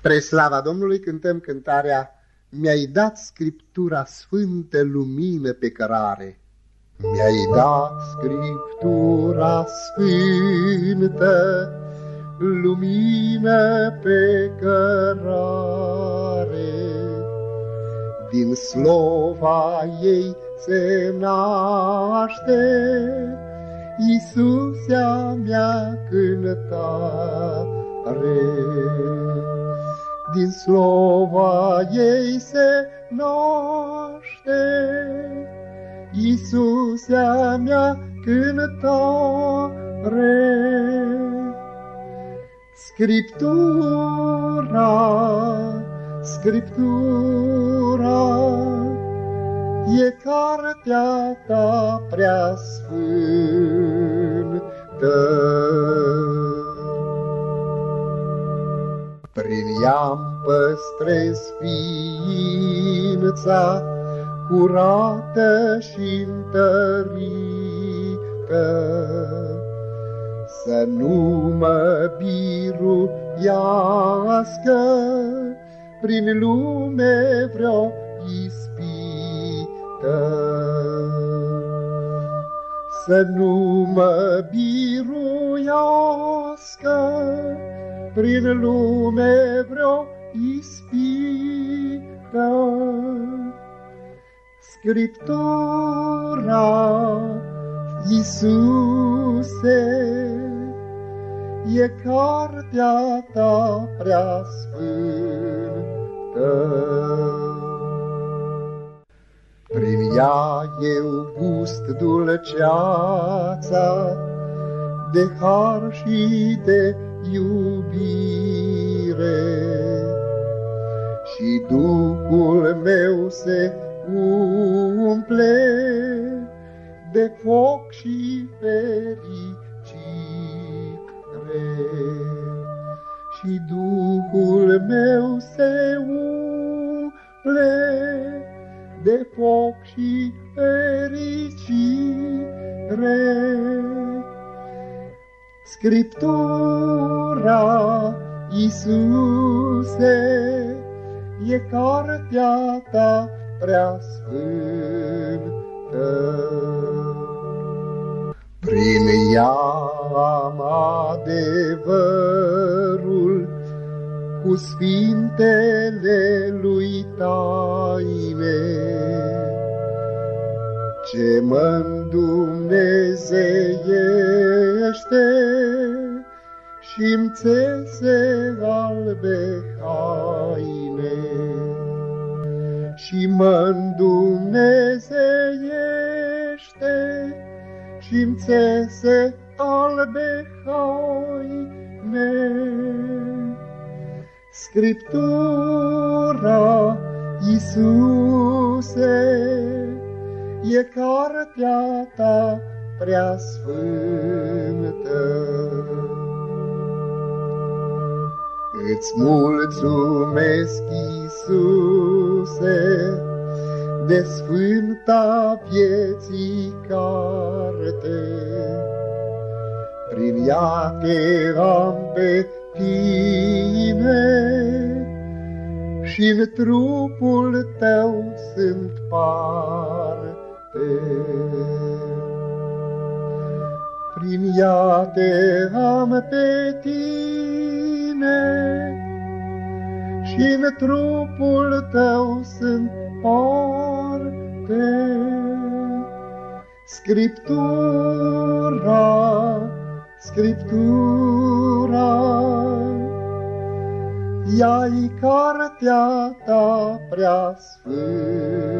Pre slava Domnului cântăm cântarea Mi-ai dat Scriptura Sfântă lumină pe cărare. Mi-ai dat Scriptura Sfântă lumină pe cărare. Din slova ei se naște Iisusia mea cântare din slova ei se naște. Iisusea mea cântare, Scriptura, Scriptura, e cartea ta prea sfântă. Prin ea păstrez ființa curată și întărită. Să nu mă biruiască prin lume vreo ispită. Să nu mă biruiască prin lume vreo ispită. Scriptura Iisuse e cartea ta prea sfântă. Prin ea eu gust dulceața de har și de iubire. Și Duhul meu se umple de foc și fericire. Și Duhul meu se umple de foc și fericire. Scriptura, Iisuse, e cartea ta prea sfântă. Prin ea am adevărul cu sfintele lui taine, ce mă îndumnezeiește și-mi țese albe haine. Și mă îndumnezeiește și-mi țese albe haine. Scriptura Iisuse, e cartea ta prea sfântă. Îți mulțumesc, Iisuse, de sfânta vieții carte. Prin ea te am pe tine și în trupul tău sunt parte. Prin ea te am pe tine și în trupul tău sunt parte. Scriptura, Scriptura, ea-i cartea ta prea sfântă.